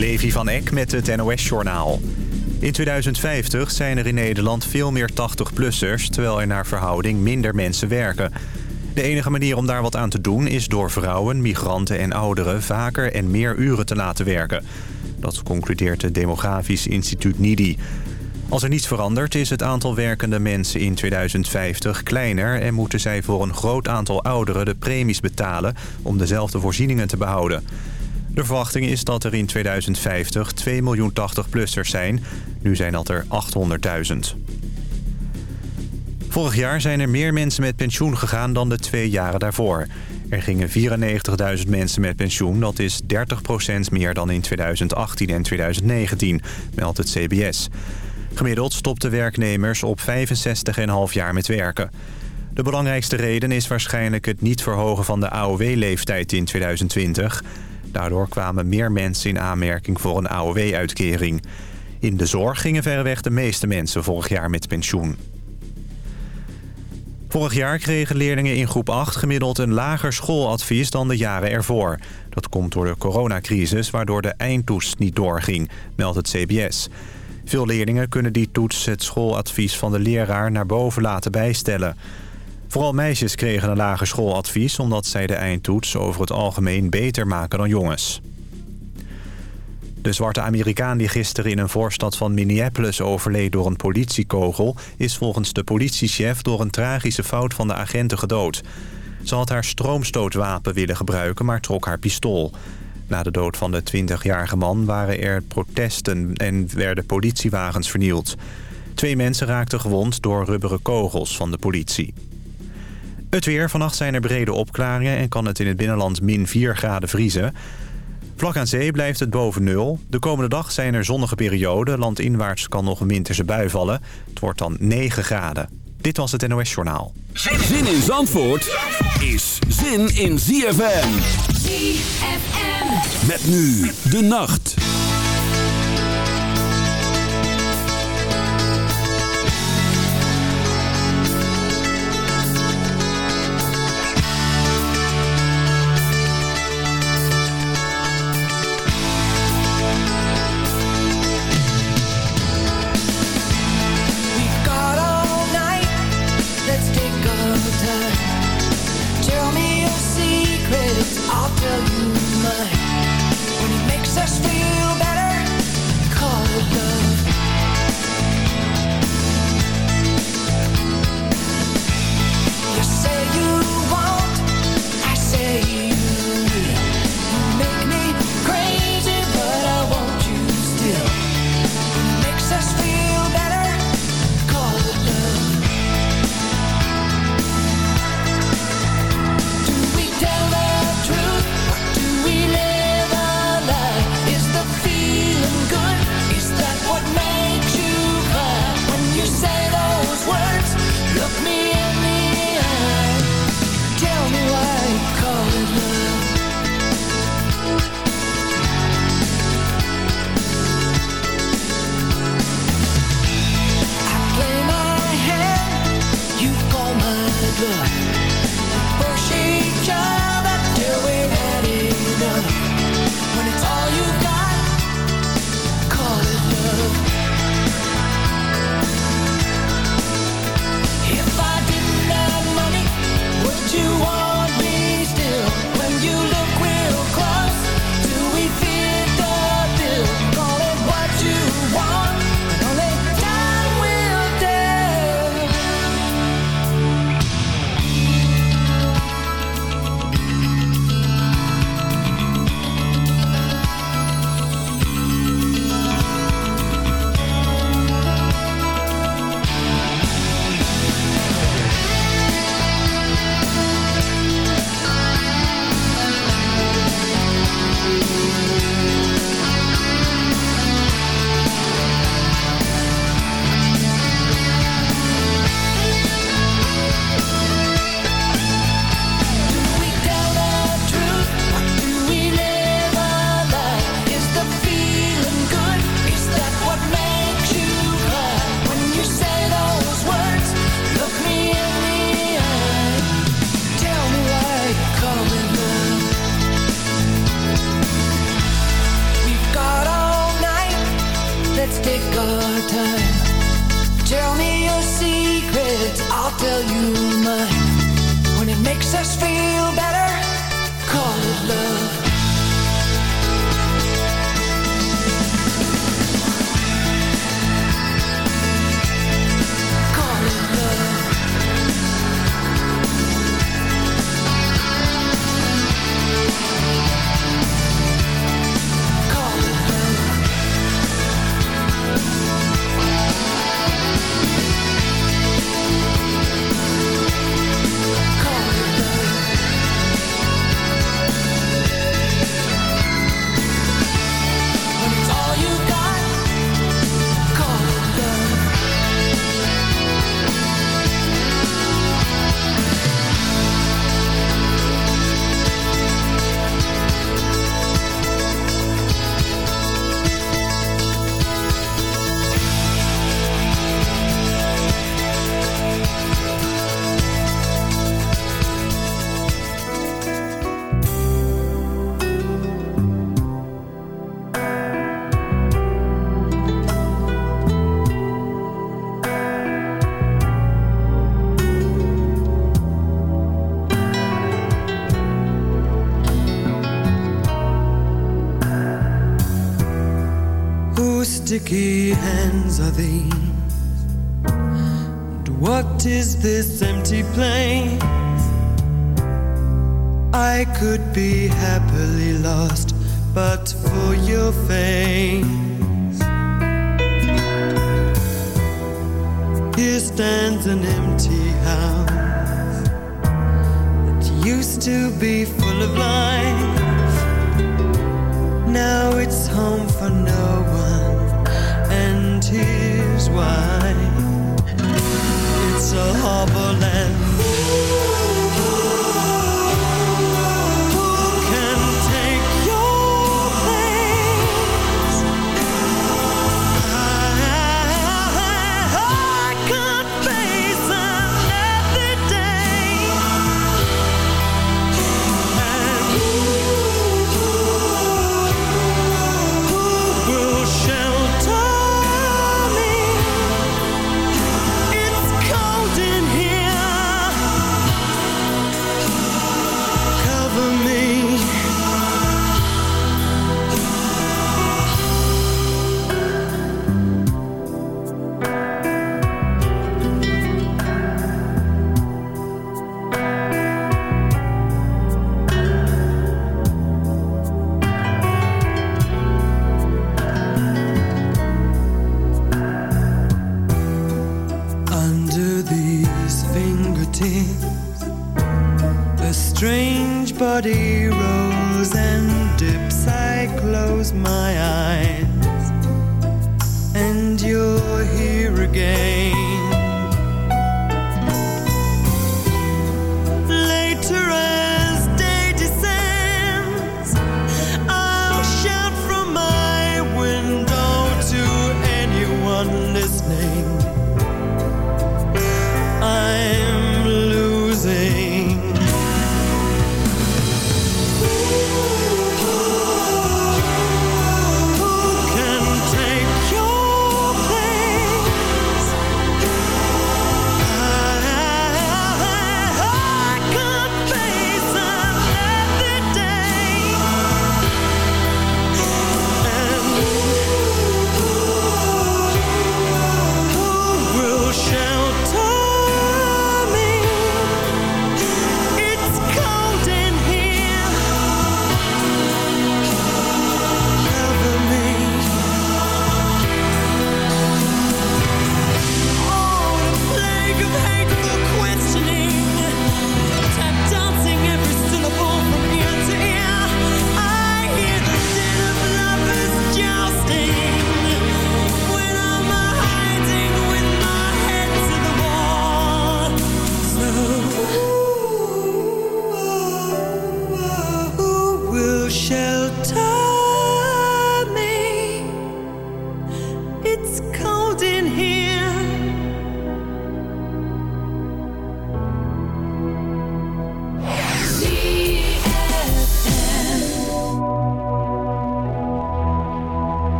Levi van Eck met het NOS-journaal. In 2050 zijn er in Nederland veel meer 80-plussers... terwijl er naar verhouding minder mensen werken. De enige manier om daar wat aan te doen is door vrouwen, migranten en ouderen... vaker en meer uren te laten werken. Dat concludeert het Demografisch Instituut NIDI. Als er niets verandert is het aantal werkende mensen in 2050 kleiner... en moeten zij voor een groot aantal ouderen de premies betalen... om dezelfde voorzieningen te behouden. De verwachting is dat er in 2050 2 miljoen 80-plussers zijn. Nu zijn dat er 800.000. Vorig jaar zijn er meer mensen met pensioen gegaan dan de twee jaren daarvoor. Er gingen 94.000 mensen met pensioen. Dat is 30% meer dan in 2018 en 2019, meldt het CBS. Gemiddeld stopten werknemers op 65,5 jaar met werken. De belangrijkste reden is waarschijnlijk het niet verhogen van de AOW-leeftijd in 2020. Daardoor kwamen meer mensen in aanmerking voor een AOW-uitkering. In de zorg gingen verreweg de meeste mensen vorig jaar met pensioen. Vorig jaar kregen leerlingen in groep 8 gemiddeld een lager schooladvies dan de jaren ervoor. Dat komt door de coronacrisis, waardoor de eindtoets niet doorging, meldt het CBS. Veel leerlingen kunnen die toets het schooladvies van de leraar naar boven laten bijstellen. Vooral meisjes kregen een lager schooladvies... omdat zij de eindtoets over het algemeen beter maken dan jongens. De zwarte Amerikaan die gisteren in een voorstad van Minneapolis overleed door een politiekogel... is volgens de politiechef door een tragische fout van de agenten gedood. Ze had haar stroomstootwapen willen gebruiken, maar trok haar pistool. Na de dood van de 20-jarige man waren er protesten en werden politiewagens vernield. Twee mensen raakten gewond door rubberen kogels van de politie. Het weer. Vannacht zijn er brede opklaringen en kan het in het binnenland min 4 graden vriezen. Vlak aan zee blijft het boven nul. De komende dag zijn er zonnige perioden. Landinwaarts kan nog een winterse bui vallen. Het wordt dan 9 graden. Dit was het NOS Journaal. Zin in Zandvoort is zin in ZFM. ZFM. Met nu de nacht.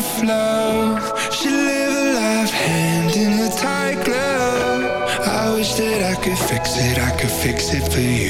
self-love Should live a life hand in a tight glove. I wish that I could fix it, I could fix it for you.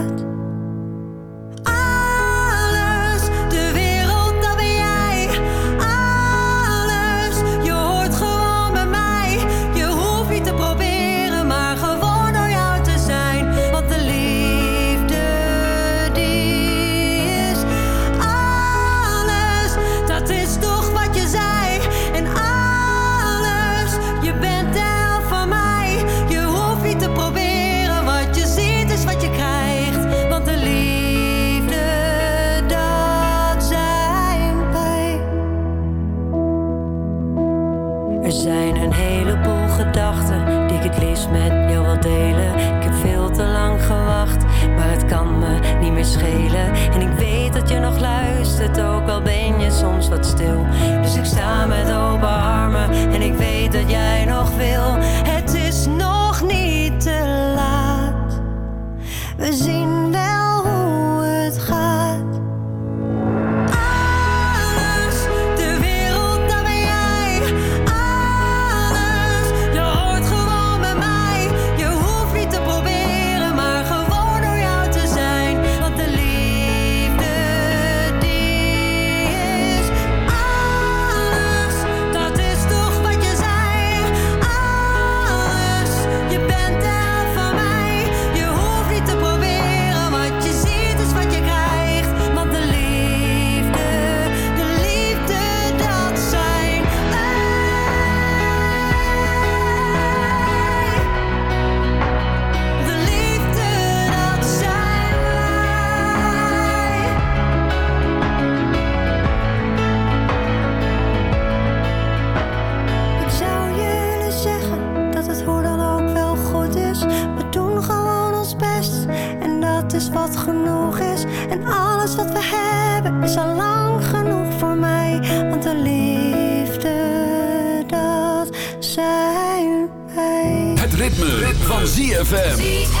wat genoeg is en alles wat we hebben is al lang genoeg voor mij. Want de liefde, dat zijn wij. Het ritme, ritme. van ZFM.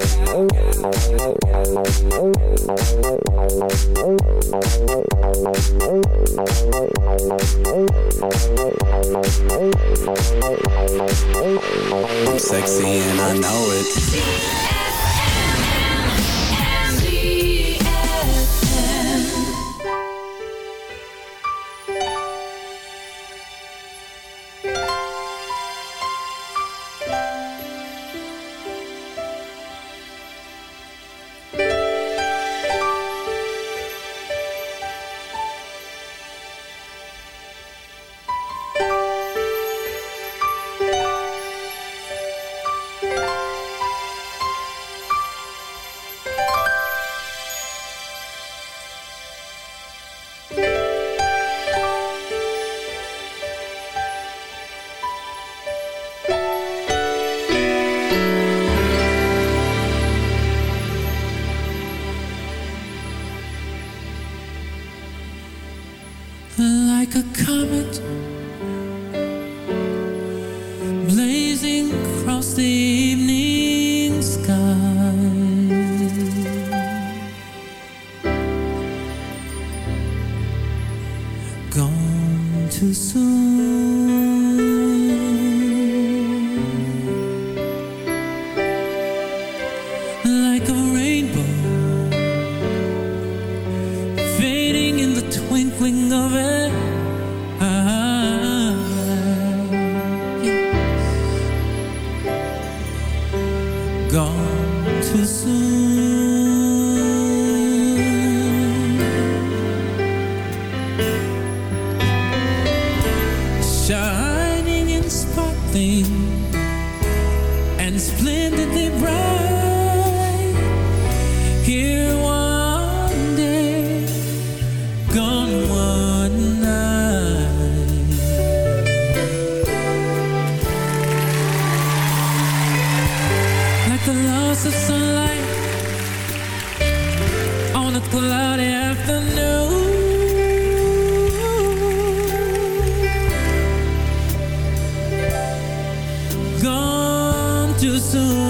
I'm sexy and I know it. On a cloudy afternoon. Gone too soon.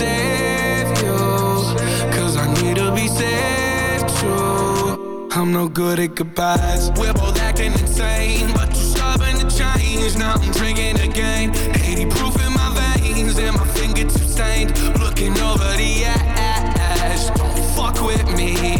Save you. Cause I need to be saved too. I'm no good at goodbyes. We're both acting insane, but you're stubborn to change. Now I'm drinking again. 80 proof in my veins, and my fingertips stained. Looking over the ash. Don't fuck with me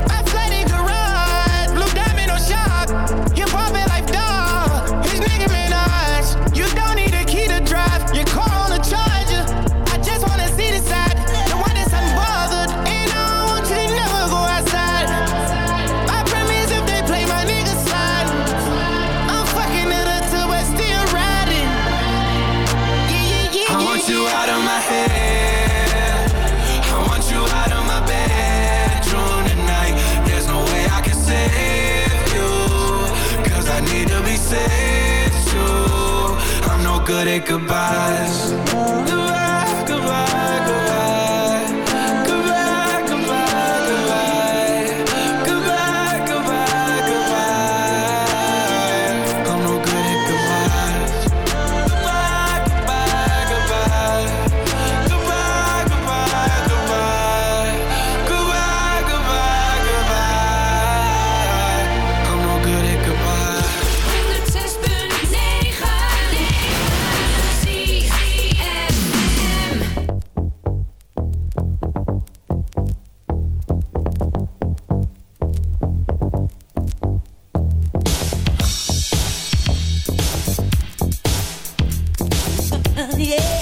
Good goodbyes yeah.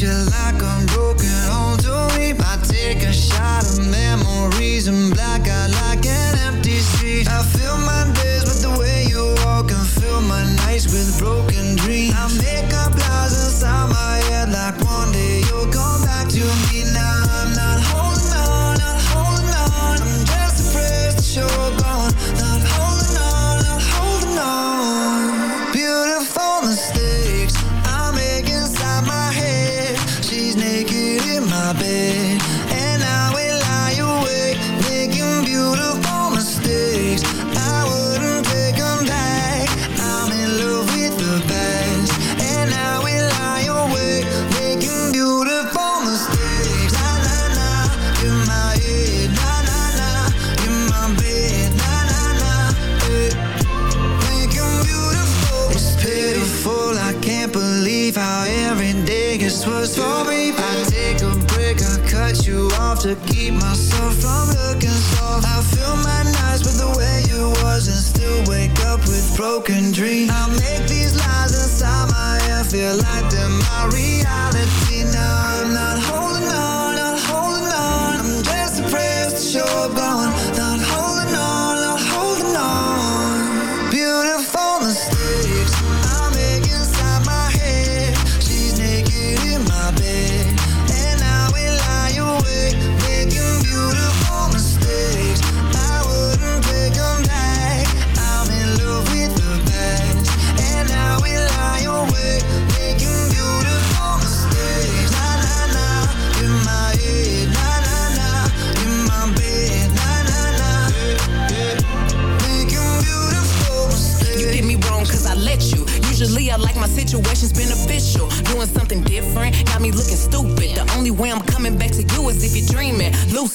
visualize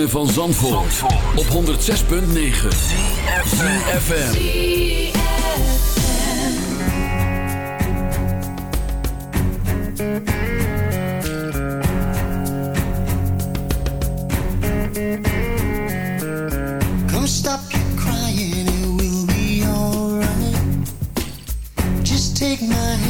ritme van Zandvoort, Zandvoort. op 106.9 CFFM Come stop your crying, it will be alright. Just take my hand.